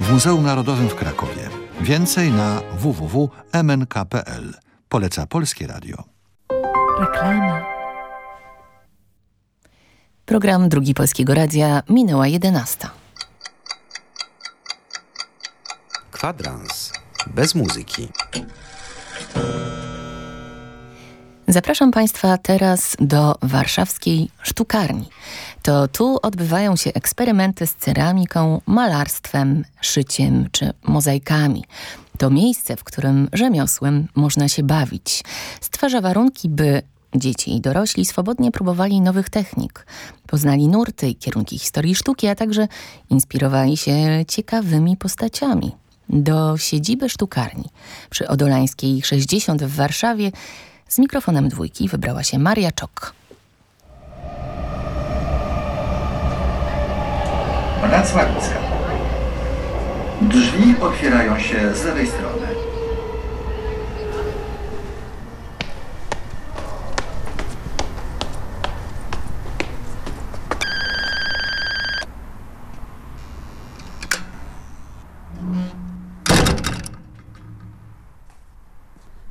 w Muzeum Narodowym w Krakowie. Więcej na www.mnk.pl. Poleca Polskie Radio. Reklama. Program Drugi Polskiego Radia minęła 11. Kwadrans bez muzyki. Zapraszam Państwa teraz do warszawskiej sztukarni. To tu odbywają się eksperymenty z ceramiką, malarstwem, szyciem czy mozaikami. To miejsce, w którym rzemiosłem można się bawić. Stwarza warunki, by dzieci i dorośli swobodnie próbowali nowych technik, poznali nurty i kierunki historii sztuki, a także inspirowali się ciekawymi postaciami. Do siedziby sztukarni przy Odolańskiej 60 w Warszawie z mikrofonem dwójki wybrała się Maria Czok. Ławicka. Drzwi otwierają się z lewej strony.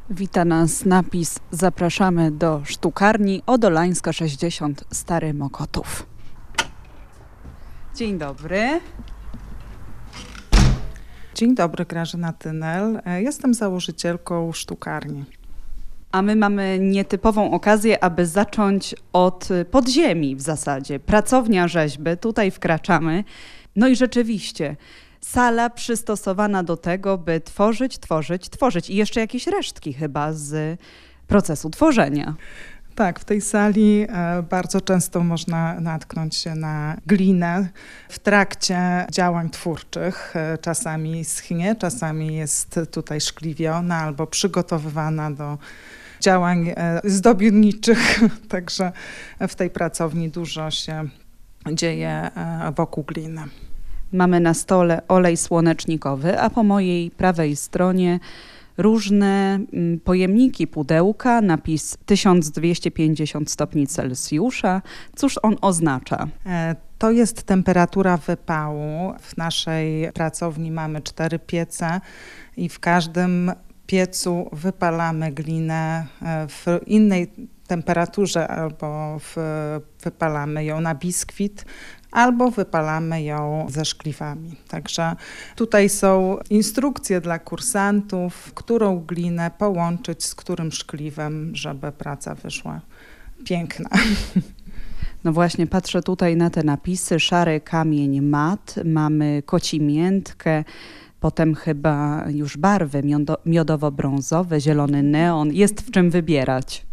Wita nas napis Zapraszamy do sztukarni Odolańska 60 Stary Mokotów. Dzień dobry. Dzień dobry, Grażyna Tynel. E, Jestem założycielką sztukarni. A my mamy nietypową okazję, aby zacząć od podziemi w zasadzie. Pracownia rzeźby, tutaj wkraczamy. No i rzeczywiście, sala przystosowana do tego, by tworzyć, tworzyć, tworzyć. I jeszcze jakieś resztki chyba z procesu tworzenia. Tak, w tej sali e, bardzo często można natknąć się na glinę w trakcie działań twórczych. E, Czasami schnie, czasami jest tutaj szkliwiona albo przygotowywana do działań e, zdobierniczych. Także w tej pracowni dużo się dzieje wokół gliny. Mamy na stole olej słonecznikowy, a po mojej prawej stronie różne mm, pojemniki, pudełka, napis 1250 stopni Celsjusza. Cóż on oznacza? E, To jest temperatura wypału. W naszej pracowni mamy cztery piece i w każdym piecu wypalamy glinę e, w innej temperaturze albo w, wypalamy ją na biskwit, albo wypalamy ją ze szkliwami. Także tutaj są instrukcje dla kursantów, którą glinę połączyć z którym szkliwem, żeby praca wyszła piękna. No właśnie, patrzę tutaj na te napisy. Szary kamień mat, mamy kocimiętkę, potem chyba już barwy miodo- miodowo-brązowe, zielony neon. Jest w czym wybierać.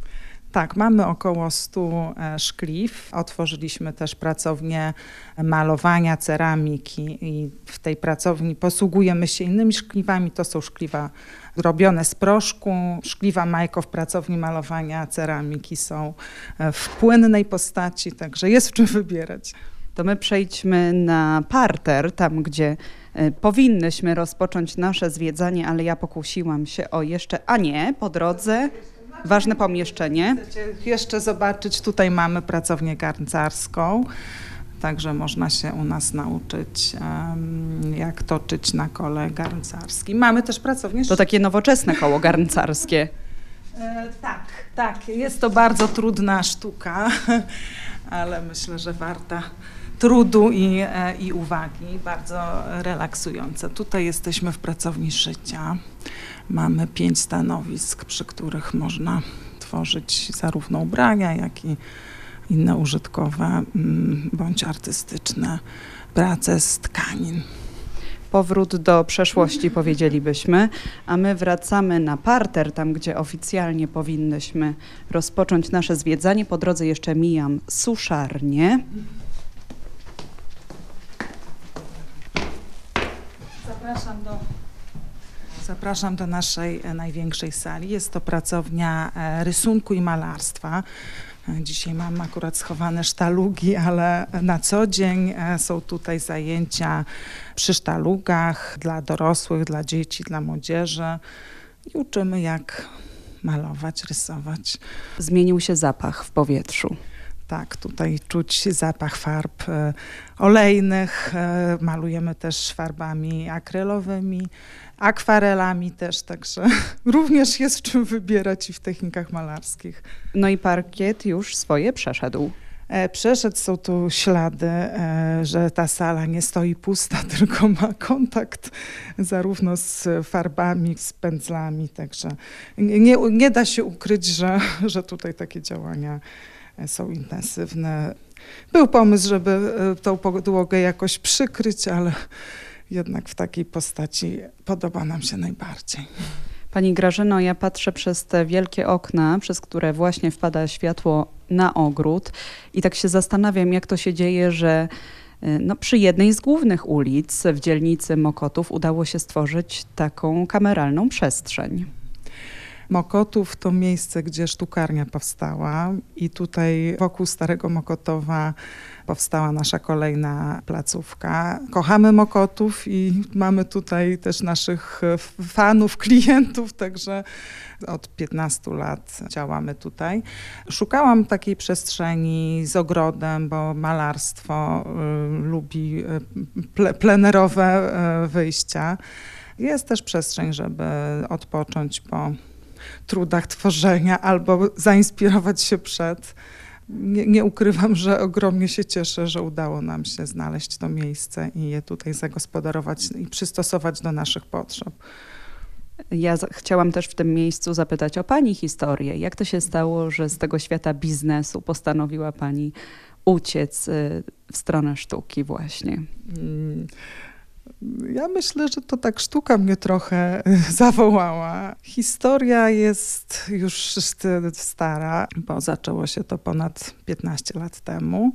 Tak, mamy około 100 e, szkliw. Otworzyliśmy też pracownię malowania, ceramiki i w tej pracowni posługujemy się innymi szkliwami. To są szkliwa robione z proszku. Szkliwa Majko w pracowni malowania, ceramiki są e, w płynnej postaci, także jest w czym wybierać. To my przejdźmy na parter, tam gdzie e, powinnyśmy rozpocząć nasze zwiedzanie, ale ja pokusiłam się o jeszcze, a nie, po drodze, ważne pomieszczenie. Chcecie jeszcze zobaczyć, tutaj mamy pracownię garncarską, także można się u nas nauczyć, jak toczyć na kole garncarskim. Mamy też pracownię To takie nowoczesne koło garncarskie. E, tak, tak. Jest to bardzo trudna sztuka, ale myślę, że warta trudu i, e, i uwagi. Bardzo relaksująca. Tutaj jesteśmy w pracowni szycia. Mamy pięć stanowisk, przy których można tworzyć zarówno ubrania, jak i inne użytkowe mm, bądź artystyczne prace z tkanin. Powrót do przeszłości powiedzielibyśmy, a my wracamy na parter, tam gdzie oficjalnie powinnyśmy rozpocząć nasze zwiedzanie. Po drodze jeszcze mijam suszarnię. Zapraszam do, zapraszam do naszej e, największej sali. Jest to pracownia e, rysunku i malarstwa. E, Dzisiaj mam akurat schowane sztalugi, ale na co dzień są tutaj zajęcia przy sztalugach dla dorosłych, dla dzieci, dla młodzieży i uczymy jak malować, rysować. Zmienił się zapach w powietrzu. Tak, tutaj czuć zapach farb e, olejnych. E, malujemy też farbami akrylowymi, akwarelami też, także również jest w czym wybierać i w technikach malarskich. No i parkiet już swoje przeszedł. E, Przeszedł, są tu ślady, że ta sala nie stoi pusta, tylko ma kontakt zarówno z farbami, z pędzlami, także nie, nie da się ukryć, że, że tutaj takie działania są intensywne. Był pomysł, żeby e, tą podłogę jakoś przykryć, ale jednak w takiej postaci podoba nam się najbardziej. Pani Grażyno, ja patrzę przez te wielkie okna, przez które właśnie wpada światło na ogród i tak się zastanawiam, jak to się dzieje, że y, no, przy jednej z głównych ulic w dzielnicy Mokotów udało się stworzyć taką kameralną przestrzeń. Mokotów to miejsce, gdzie sztukarnia powstała i tutaj wokół Starego Mokotowa powstała nasza kolejna placówka. Kochamy Mokotów i mamy tutaj też naszych fanów, klientów, także od 15 lat działamy tutaj. Szukałam takiej przestrzeni z ogrodem, bo malarstwo y, lubi y, ple, plenerowe y, wyjścia. Jest też przestrzeń, żeby odpocząć po trudach tworzenia albo zainspirować się przed. Nie, nie, ukrywam, że ogromnie się cieszę, że udało nam się znaleźć to miejsce i je tutaj zagospodarować i przystosować do naszych potrzeb. Ja chciałam też w tym miejscu zapytać o Pani historię. Jak to się stało, że z tego świata biznesu postanowiła Pani uciec y, w stronę sztuki właśnie? Hmm. Ja myślę, że to tak sztuka mnie trochę zawołała. Historia jest już stara, bo zaczęło się to ponad 15 lat temu.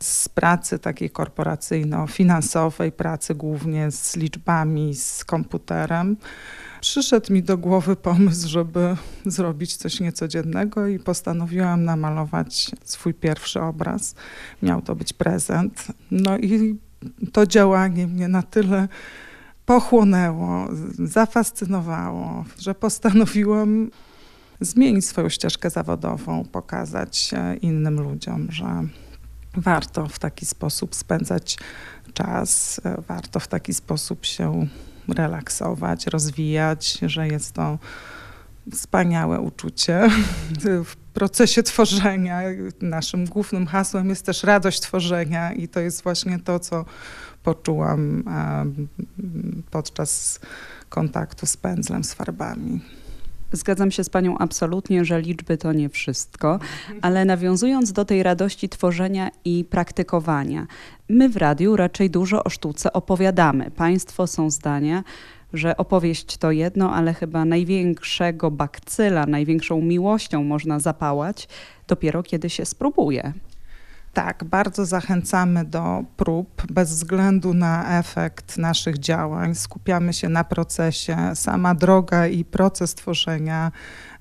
Z pracy takiej korporacyjno-finansowej, pracy głównie z liczbami, z komputerem. Przyszedł mi do głowy pomysł, żeby zrobić coś niecodziennego i postanowiłam namalować swój pierwszy obraz. Miał to być prezent. No i to działanie mnie na tyle pochłonęło, zafascynowało, że postanowiłam zmienić swoją ścieżkę zawodową, pokazać innym ludziom, że warto w taki sposób spędzać czas, warto w taki sposób się relaksować, rozwijać, że jest to wspaniałe uczucie w procesie tworzenia. Naszym głównym hasłem jest też radość tworzenia i to jest właśnie to, co poczułam podczas kontaktu z pędzlem, z farbami. Zgadzam się z Panią absolutnie, że liczby to nie wszystko, ale nawiązując do tej radości tworzenia i praktykowania, my w radiu raczej dużo o sztuce opowiadamy. Państwo są zdania, że opowieść to jedno, ale chyba największego bakcyla, największą miłością można zapałać dopiero kiedy się spróbuje. Tak, bardzo zachęcamy do prób bez względu na efekt naszych działań. Skupiamy się na procesie. Sama droga i proces tworzenia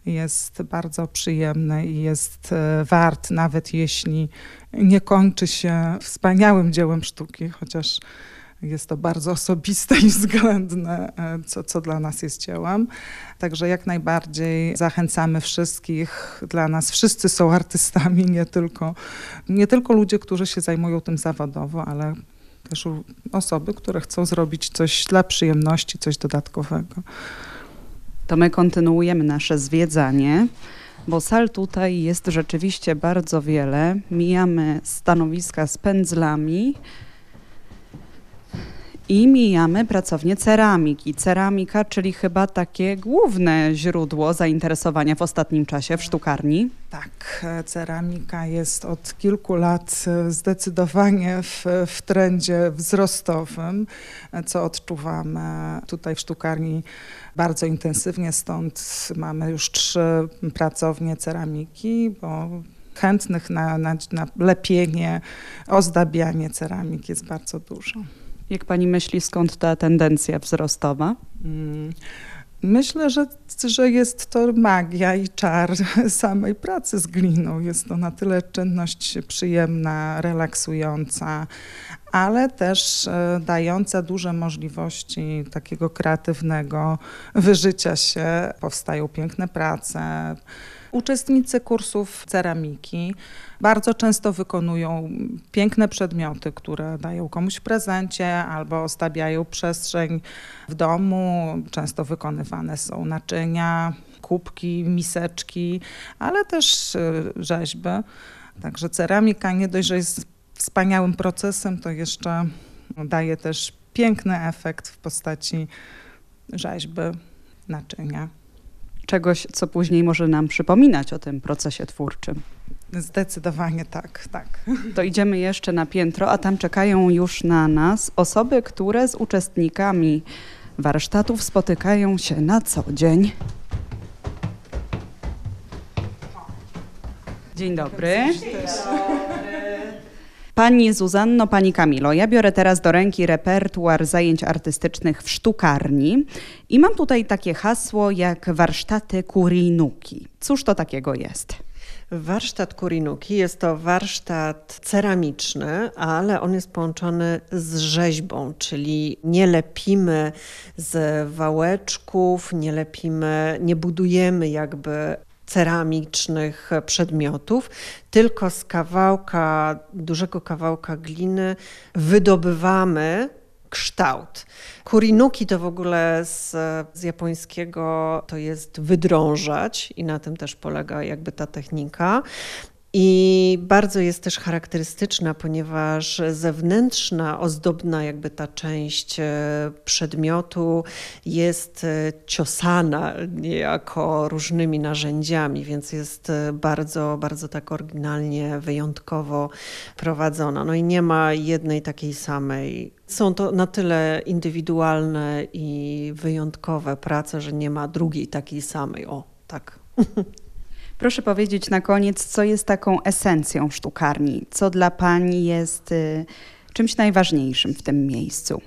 jest bardzo przyjemny i jest e, wart, nawet jeśli nie kończy się wspaniałym dziełem sztuki, chociaż jest to bardzo osobiste i względne, e, co, co dla nas jest dziełem. Także jak najbardziej zachęcamy wszystkich. Dla nas wszyscy są artystami, nie tylko, nie tylko ludzie, którzy się zajmują tym zawodowo, ale też osoby, które chcą zrobić coś dla przyjemności, coś dodatkowego. To my kontynuujemy nasze zwiedzanie bo sal tutaj jest rzeczywiście bardzo wiele. Mijamy stanowiska z pędzlami, i mijamy pracownię ceramiki. Ceramika, czyli chyba takie główne źródło zainteresowania w ostatnim czasie w sztukarni. Tak, ceramika jest od kilku lat zdecydowanie w, w trendzie wzrostowym, co odczuwamy tutaj w sztukarni bardzo intensywnie, stąd mamy już trzy pracownie ceramiki, bo chętnych na, na, na lepienie, ozdabianie ceramik jest bardzo dużo. Jak pani myśli, skąd ta tendencja wzrostowa? Mm. Myślę, że, że jest to magia i czar samej pracy z gliną. Jest to na tyle czynność przyjemna, relaksująca, ale też e, dająca duże możliwości takiego kreatywnego wyżycia się. Powstają piękne prace Uczestnicy kursów ceramiki bardzo często wykonują piękne przedmioty, które dają komuś w prezencie albo ostabiają przestrzeń w domu. Często wykonywane są naczynia, kubki, miseczki, ale też y, rzeźby. Także ceramika nie dość, że jest wspaniałym procesem, to jeszcze daje też piękny efekt w postaci rzeźby, naczynia. Czegoś, co później może nam przypominać o tym procesie twórczym. Zdecydowanie tak, tak. To idziemy jeszcze na piętro, a tam czekają już na nas osoby, które z uczestnikami warsztatów spotykają się na co dzień. Dzień dobry. Pani Zuzanno, Pani Kamilo, ja biorę teraz do ręki repertuar zajęć artystycznych w sztukarni i mam tutaj takie hasło jak warsztaty kurinuki. Cóż to takiego jest? Warsztat Kurinuki jest to warsztat ceramiczny, ale on jest połączony z rzeźbą, czyli nie lepimy z wałeczków, nie lepimy, nie budujemy jakby ceramicznych przedmiotów, tylko z kawałka, dużego kawałka gliny wydobywamy kształt. Kurinuki to w ogóle z, z japońskiego to jest wydrążać i na tym też polega jakby ta technika. I bardzo jest też charakterystyczna, ponieważ zewnętrzna, ozdobna jakby ta część e, przedmiotu jest e, ciosana niejako różnymi narzędziami, więc jest e, bardzo, bardzo tak oryginalnie, wyjątkowo prowadzona. No i nie ma jednej takiej samej. Są to na tyle indywidualne i wyjątkowe prace, że nie ma drugiej takiej samej. O, tak. Proszę powiedzieć na koniec, co jest taką esencją sztukarni? Co dla Pani jest y, czymś najważniejszym w tym miejscu?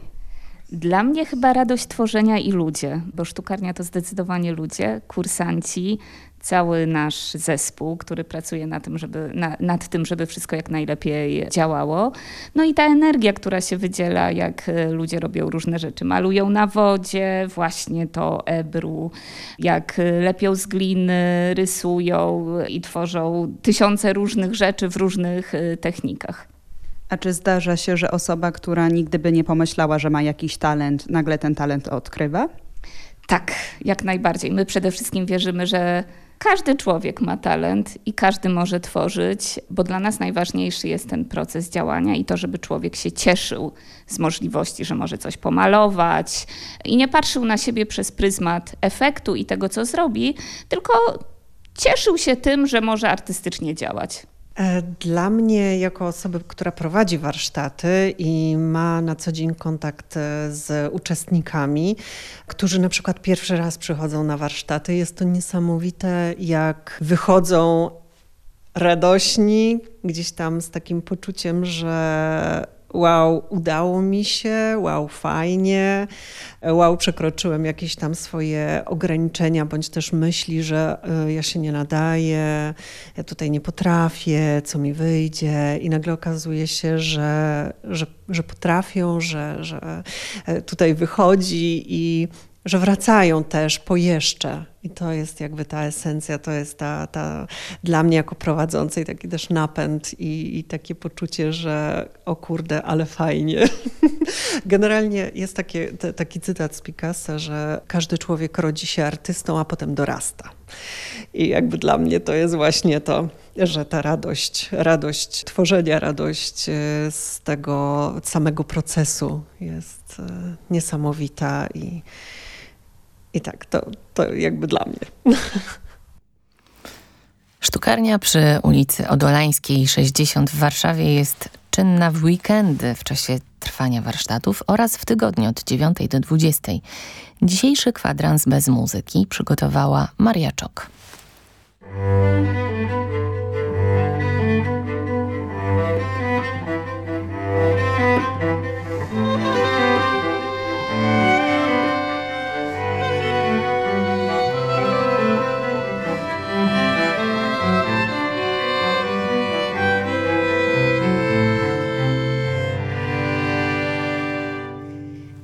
Dla mnie chyba radość tworzenia i ludzie, bo sztukarnia to zdecydowanie ludzie, kursanci, cały nasz zespół, który pracuje na tym, żeby, na, nad tym, żeby wszystko jak najlepiej działało. No i ta energia, która się wydziela, jak e, ludzie robią różne rzeczy. Malują na wodzie, właśnie to ebru, jak e, lepią z gliny, rysują i tworzą tysiące różnych rzeczy w różnych e, technikach. A czy zdarza się, że osoba, która nigdy by nie pomyślała, że ma jakiś talent, nagle ten talent odkrywa? Tak, jak najbardziej. My przede wszystkim wierzymy, że każdy człowiek ma talent i każdy może tworzyć, bo dla nas najważniejszy jest ten proces działania i to, żeby człowiek się cieszył z możliwości, że może coś pomalować i nie patrzył na siebie przez pryzmat efektu i tego, co zrobi, tylko cieszył się tym, że może artystycznie działać. E, dla mnie, jako osoby, która prowadzi warsztaty i ma na co dzień kontakt e, z uczestnikami, którzy na przykład pierwszy raz przychodzą na warsztaty, jest to niesamowite, jak wychodzą radośni, gdzieś tam z takim poczuciem, że wow, udało mi się, wow, fajnie, wow, przekroczyłem jakieś tam swoje ograniczenia, bądź też myśli, że y, ja się nie nadaję, ja tutaj nie potrafię, co mi wyjdzie. I nagle okazuje się, że, że, że potrafią, że, że e, tutaj wychodzi i że wracają też po jeszcze. I to jest jakby ta esencja, to jest ta, ta dla mnie jako prowadzącej taki też napęd i, i takie poczucie, że o kurde, ale fajnie. Generalnie jest takie, taki cytat z Picassa, że każdy człowiek rodzi się artystą, a potem dorasta. I jakby dla mnie to jest właśnie to, że ta radość, radość tworzenia, radość e, z tego samego procesu jest e, niesamowita i i tak, to, to jakby dla mnie. Sztukarnia przy ulicy Odolańskiej 60 w Warszawie jest czynna w weekendy w czasie trwania warsztatów oraz w tygodniu od 9 do 20. Dzisiejszy kwadrans bez muzyki przygotowała Maria Czok.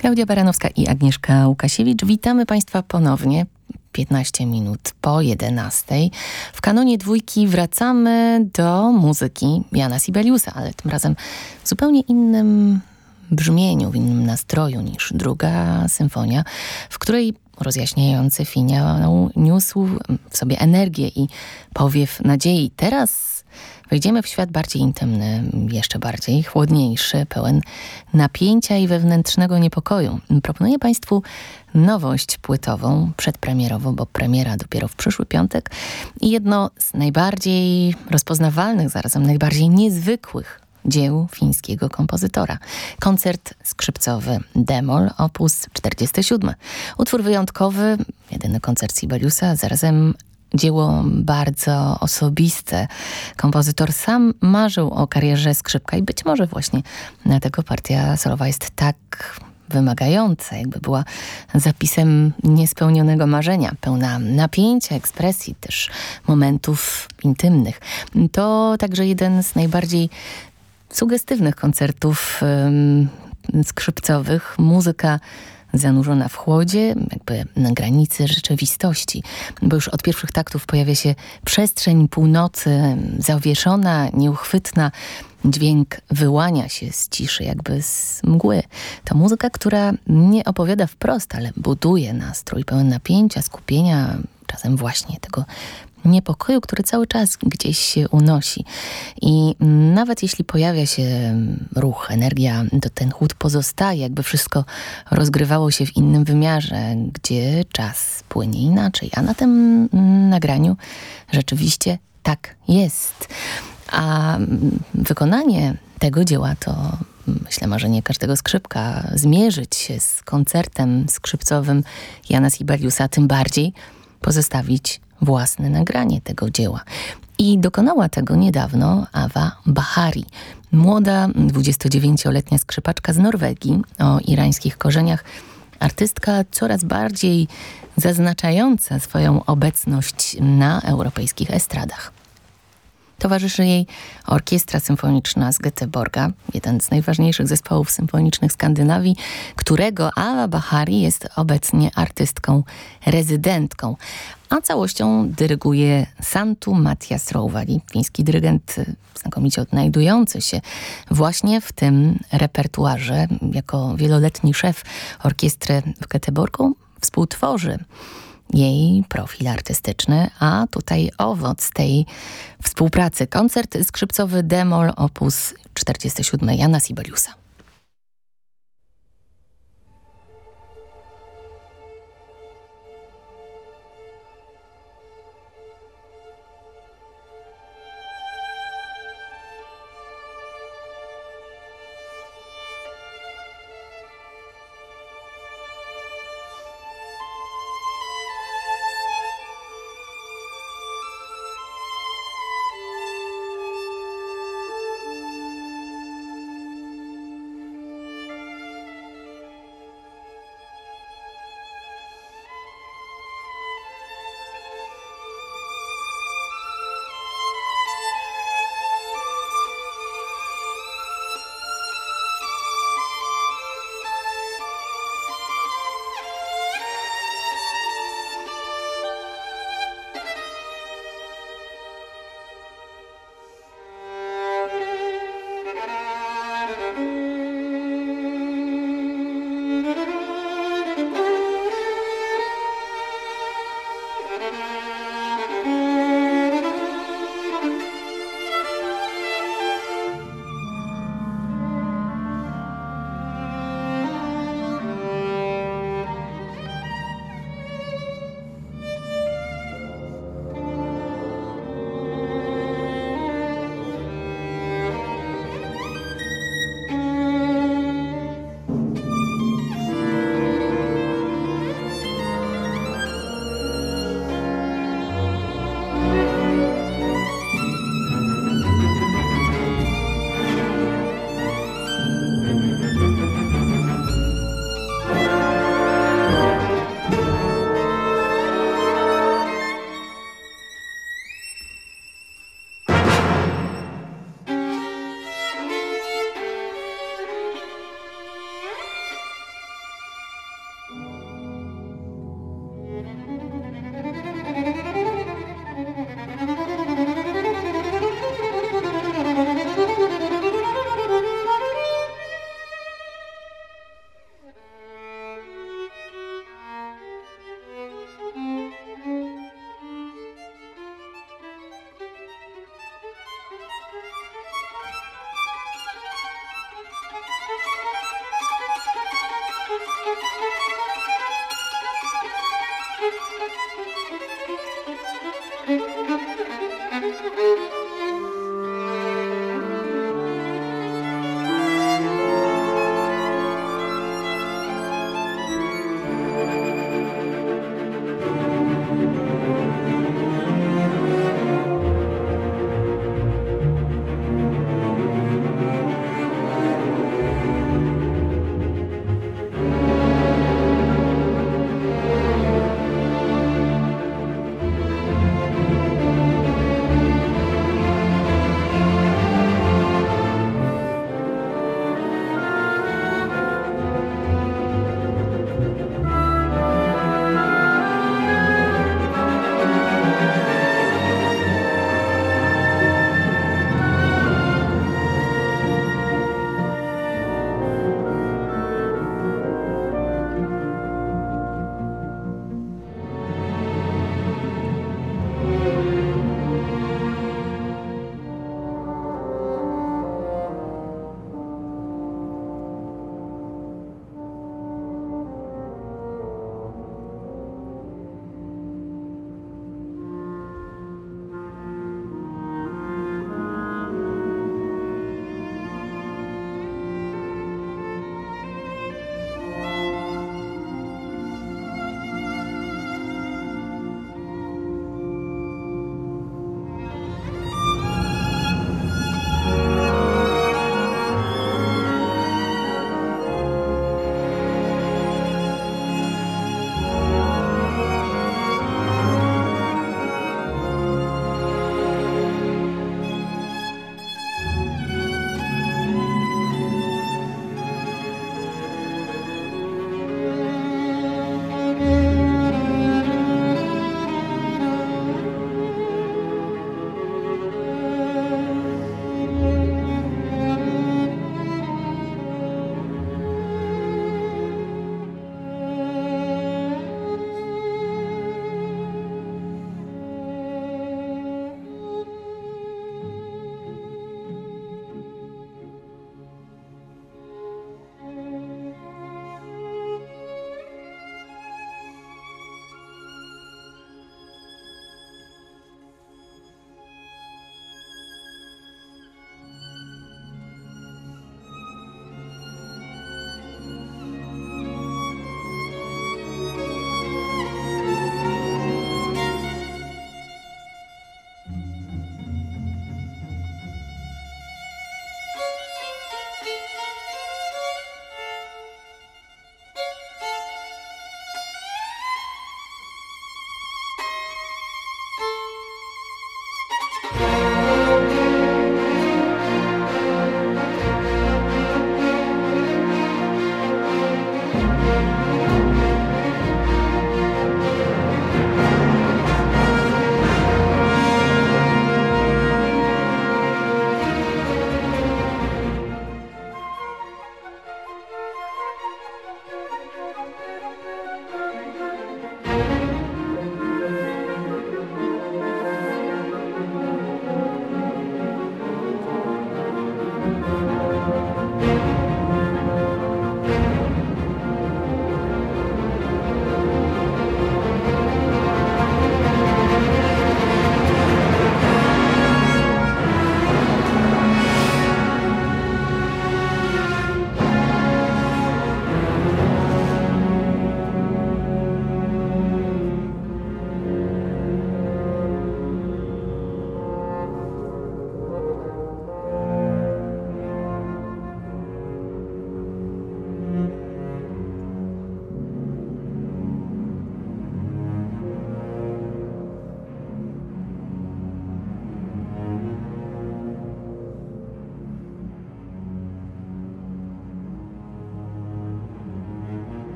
Klaudia Baranowska i Agnieszka Łukasiewicz. Witamy Państwa ponownie. 15 minut po 11. W kanonie dwójki wracamy do muzyki Jana Sibeliusa, ale tym razem w zupełnie innym brzmieniu, w innym nastroju niż druga symfonia, w której rozjaśniający finał niósł w sobie energię i powiew nadziei. Teraz wejdziemy w świat bardziej intymny, jeszcze bardziej chłodniejszy, pełen napięcia i wewnętrznego niepokoju. Proponuję Państwu nowość płytową, przedpremierową, bo premiera dopiero w przyszły piątek i jedno z najbardziej rozpoznawalnych, zarazem najbardziej niezwykłych dzieł fińskiego kompozytora. Koncert skrzypcowy Demol op. 47. Utwór wyjątkowy, jedyny koncert Sibeliusa, zarazem dzieło bardzo osobiste. Kompozytor sam marzył o karierze skrzypka i być może właśnie dlatego partia solowa jest tak wymagająca, jakby była zapisem niespełnionego marzenia, pełna napięcia, ekspresji, też momentów intymnych. To także jeden z najbardziej sugestywnych koncertów skrzypcowych. Muzyka zanurzona w chłodzie, jakby na granicy rzeczywistości, bo już od pierwszych taktów pojawia się przestrzeń północy, zawieszona, nieuchwytna, dźwięk wyłania się z ciszy, jakby z mgły. To muzyka, która nie opowiada wprost, ale buduje nastrój pełen napięcia, skupienia, czasem właśnie tego niepokoju, który cały czas gdzieś się unosi. I nawet jeśli pojawia się ruch, energia, to ten chłód pozostaje, jakby wszystko rozgrywało się w innym wymiarze, gdzie czas płynie inaczej. A na tym nagraniu rzeczywiście tak jest. A wykonanie tego dzieła to myślę, marzenie każdego skrzypka, zmierzyć się z koncertem skrzypcowym Jana Sibeliusa, tym bardziej pozostawić własne nagranie tego dzieła. I dokonała tego niedawno Awa Bahari, młoda 29-letnia skrzypaczka z Norwegii o irańskich korzeniach, artystka coraz bardziej zaznaczająca swoją obecność na europejskich estradach. Towarzyszy jej Orkiestra Symfoniczna z Göteborga, jeden z najważniejszych zespołów symfonicznych Skandynawii, którego Awa Bahari jest obecnie artystką rezydentką, a całością dyryguje Santu Matias Rouvali, fiński dyrygent znakomicie odnajdujący się właśnie w tym repertuarze. Jako wieloletni szef orkiestry w Göteborgu współtworzy jej profil artystyczny, a tutaj owoc tej współpracy. Koncert skrzypcowy Demol op. 47 Jana Sibeliusa.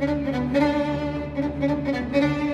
Thank you.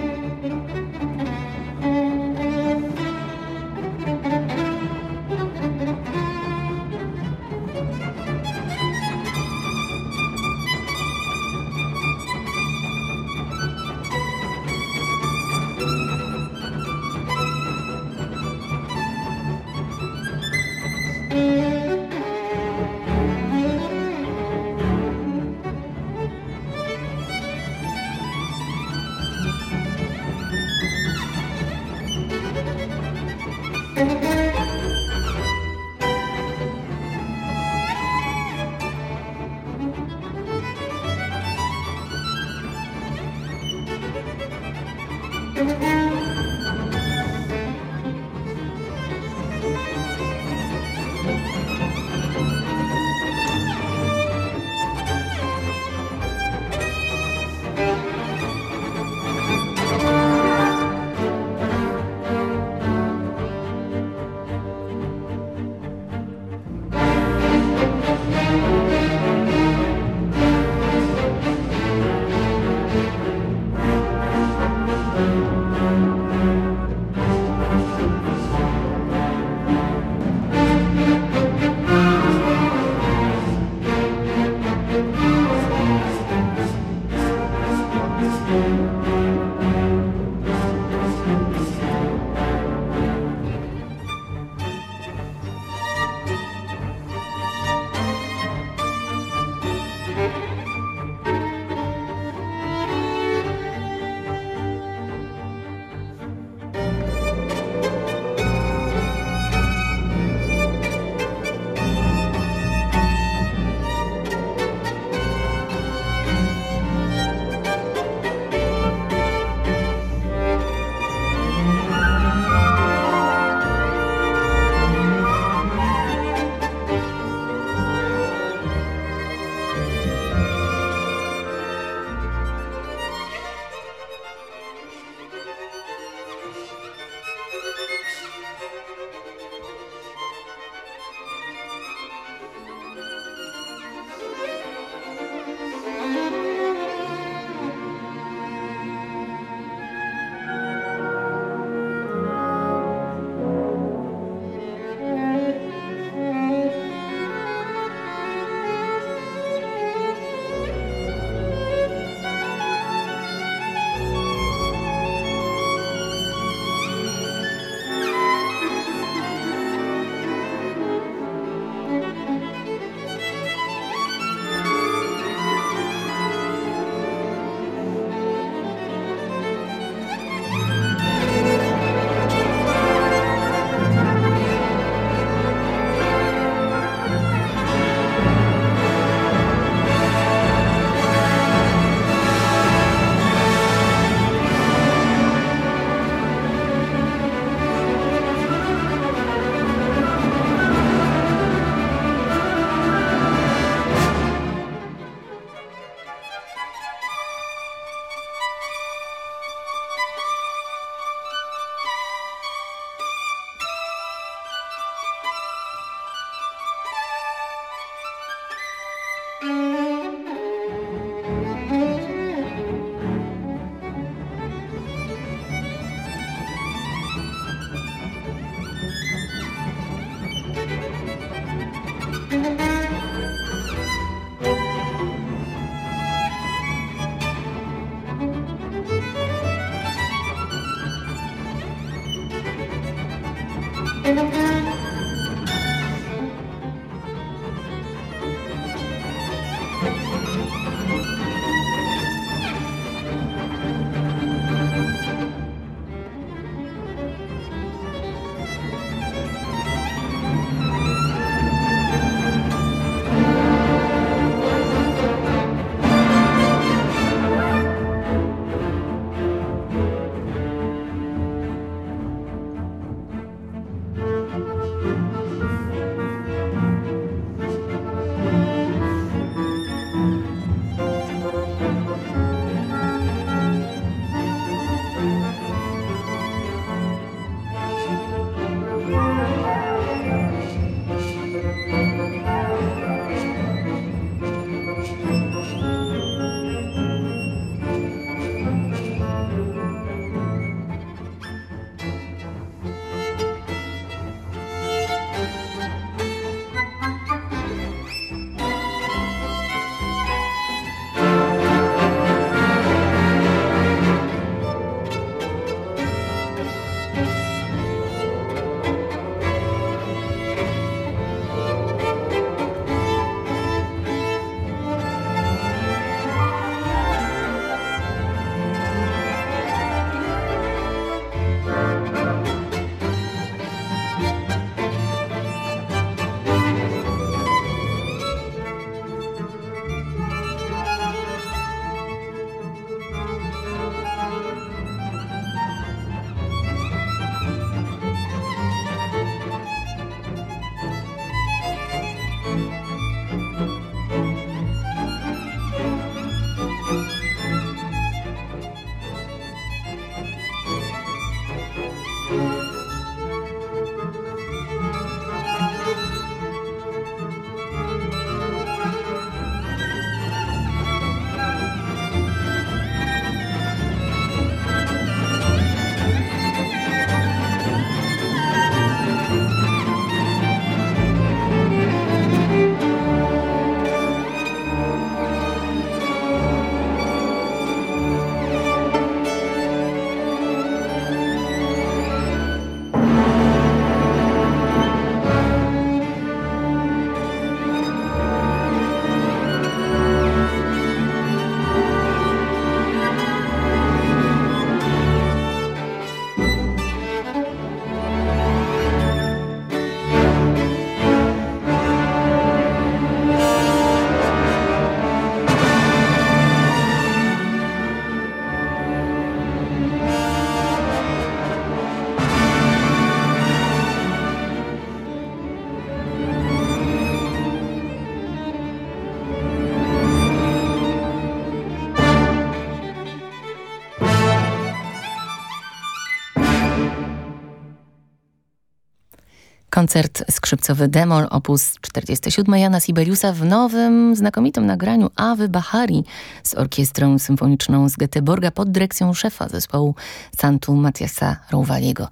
Koncert skrzypcowy Demol op. 47 Jana Sibeliusa w nowym, znakomitym nagraniu Awy Bahari z orkiestrą symfoniczną z Göteborga pod dyrekcją szefa zespołu Santu Matiasa Rouwaliego.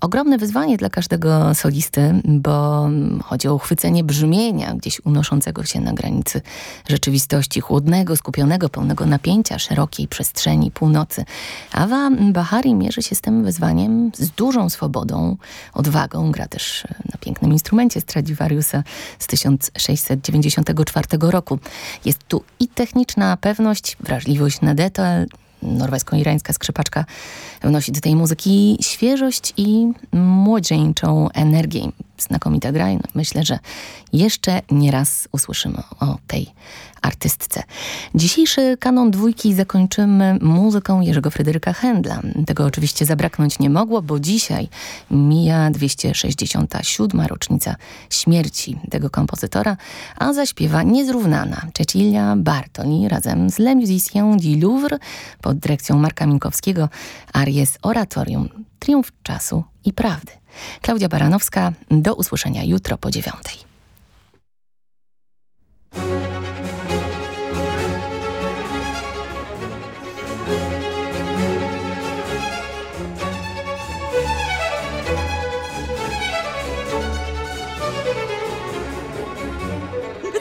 Ogromne wyzwanie dla każdego solisty, bo chodzi o uchwycenie brzmienia gdzieś unoszącego się na granicy rzeczywistości, chłodnego, skupionego, pełnego napięcia, szerokiej przestrzeni północy. Awa Bahari mierzy się z tym wyzwaniem z dużą swobodą, odwagą, gra też na pięknym instrumencie Stradivariusa z 1694 roku. Jest tu i techniczna pewność, wrażliwość na detal, norwesko-irańska skrzypaczka wnosi do tej muzyki świeżość i młodzieńczą energię. Znakomita gra no myślę, że jeszcze nie raz usłyszymy o tej artystce. Dzisiejszy kanon dwójki zakończymy muzyką Jerzego Fryderyka Händla. Tego oczywiście zabraknąć nie mogło, bo dzisiaj mija 267. rocznica śmierci tego kompozytora, a zaśpiewa niezrównana Cecilia Bartoli razem z Le Musiciens du Louvre pod dyrekcją Marka Minkowskiego Aries Oratorium Triumf Czasu i Prawdy. Klaudia Baranowska, do usłyszenia jutro po dziewiątej.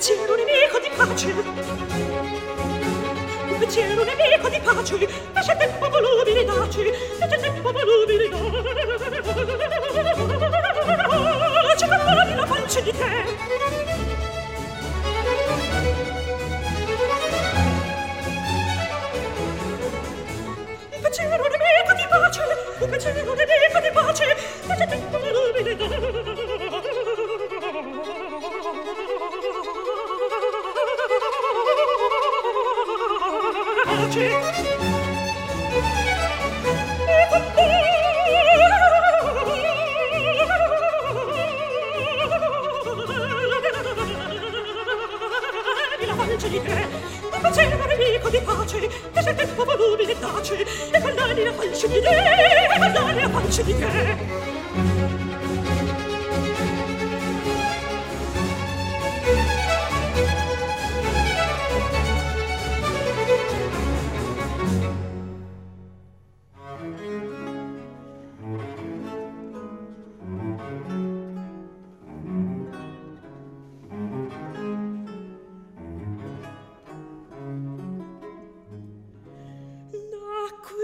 pensiero nemico di pace pensiero nemico di pace lascia tempo volubile daci lascia tempo volubile dolce di te. Un pecino nemico di pace Un pecino nemico di pace Faccio tempo nell'umile papabubile tace e guardare la falce di te e guardare la falce di te. acque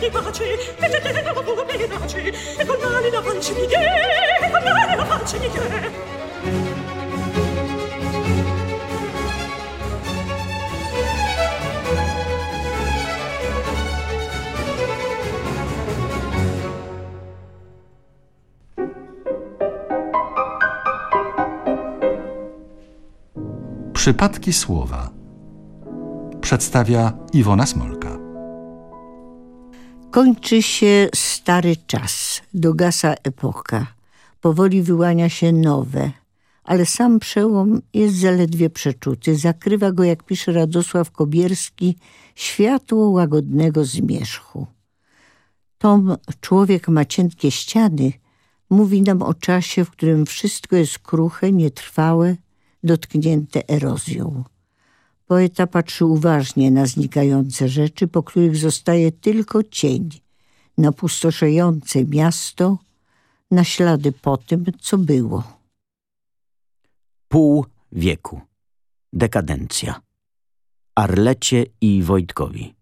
di e con la pancia mi e con la pancia mi. Przypadki słowa przedstawia Iwona Smol. Kończy się stary czas, dogasa epoka. Powoli wyłania się nowe, ale sam przełom jest zaledwie przeczuty. Zakrywa go, jak pisze Radosław Kobierski, światło łagodnego zmierzchu. Tom Człowiek ma cienkie ściany mówi nam o czasie, w którym wszystko jest kruche, nietrwałe, dotknięte erozją. Poeta patrzy uważnie na znikające rzeczy, po których zostaje tylko cień, na pustoszejące miasto, na ślady po tym, co było. Pół wieku. Dekadencja. Arlecie i Wojtkowi.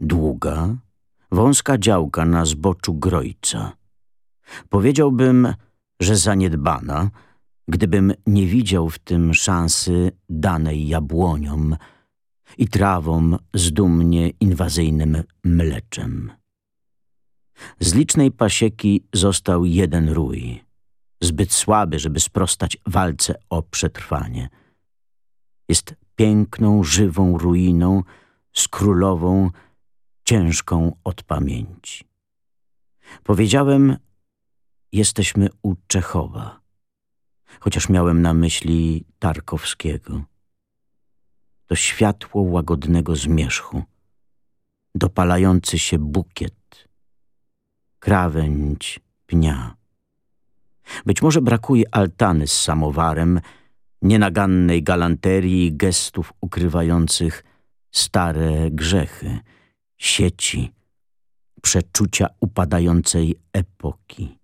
Długa, wąska działka na zboczu Grojca. Powiedziałbym, że zaniedbana, gdybym nie widział w tym szansy danej jabłoniom i trawom z dumnie inwazyjnym mleczem. Z licznej pasieki został jeden rój, zbyt słaby, żeby sprostać walce o przetrwanie. Jest piękną, żywą ruiną, z królową, ciężką od pamięci. Powiedziałem, jesteśmy u Czechowa chociaż miałem na myśli Tarkowskiego. To światło łagodnego zmierzchu, dopalający się bukiet, krawędź pnia. Być może brakuje altany z samowarem, nienagannej galanterii i gestów ukrywających stare grzechy, sieci, przeczucia upadającej epoki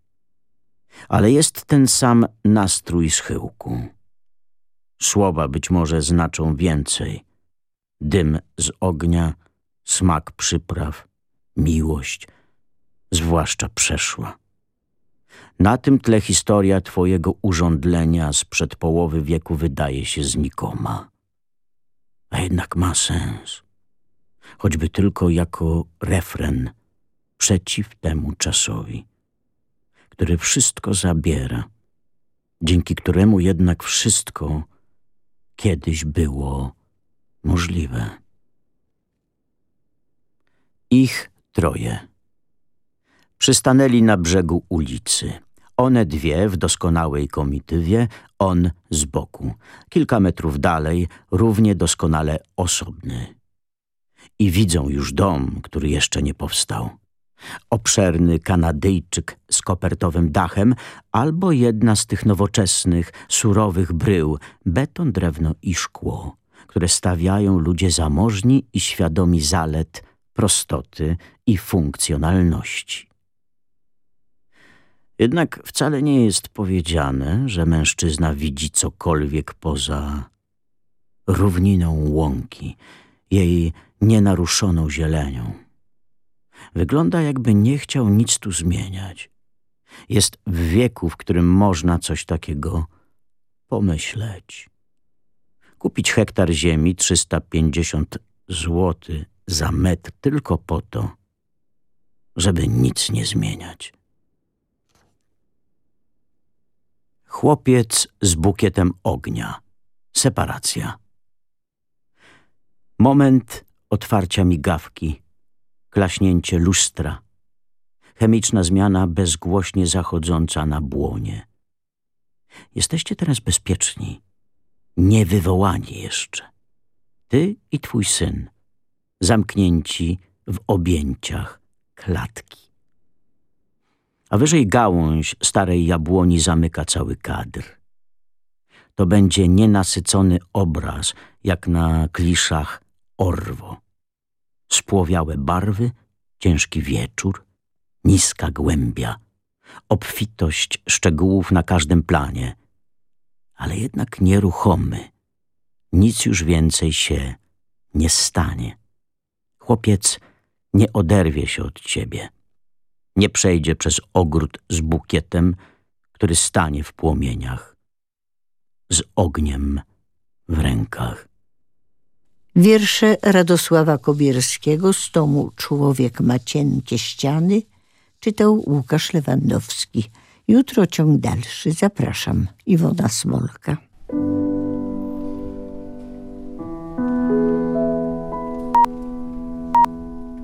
ale jest ten sam nastrój schyłku. Słowa być może znaczą więcej. Dym z ognia, smak przypraw, miłość, zwłaszcza przeszła. Na tym tle historia twojego urządlenia sprzed połowy wieku wydaje się znikoma. A jednak ma sens. Choćby tylko jako refren przeciw temu czasowi który wszystko zabiera, dzięki któremu jednak wszystko kiedyś było możliwe. Ich troje. Przystanęli na brzegu ulicy. One dwie w doskonałej komitywie, on z boku. Kilka metrów dalej, równie doskonale osobny. I widzą już dom, który jeszcze nie powstał obszerny Kanadyjczyk z kopertowym dachem albo jedna z tych nowoczesnych, surowych brył, beton, drewno i szkło, które stawiają ludzie zamożni i świadomi zalet, prostoty i funkcjonalności. Jednak wcale nie jest powiedziane, że mężczyzna widzi cokolwiek poza równiną łąki, jej nienaruszoną zielenią. Wygląda jakby nie chciał nic tu zmieniać. Jest w wieku, w którym można coś takiego pomyśleć. Kupić hektar ziemi 350 zł za metr tylko po to, żeby nic nie zmieniać. Chłopiec z bukietem ognia. Separacja. Moment otwarcia migawki klaśnięcie lustra, chemiczna zmiana bezgłośnie zachodząca na błonie. Jesteście teraz bezpieczni, niewywołani jeszcze. Ty i twój syn, zamknięci w objęciach klatki. A wyżej gałąź starej jabłoni zamyka cały kadr. To będzie nienasycony obraz, jak na kliszach Orwo spłowiałe barwy, ciężki wieczór, niska głębia, obfitość szczegółów na każdym planie, ale jednak nieruchomy. Nic już więcej się nie stanie. Chłopiec nie oderwie się od ciebie. Nie przejdzie przez ogród z bukietem, który stanie w płomieniach, z ogniem w rękach. Wiersze Radosława Kobierskiego z tomu Człowiek ma cienkie ściany czytał Łukasz Lewandowski. Jutro ciąg dalszy. Zapraszam. Iwona Smolka.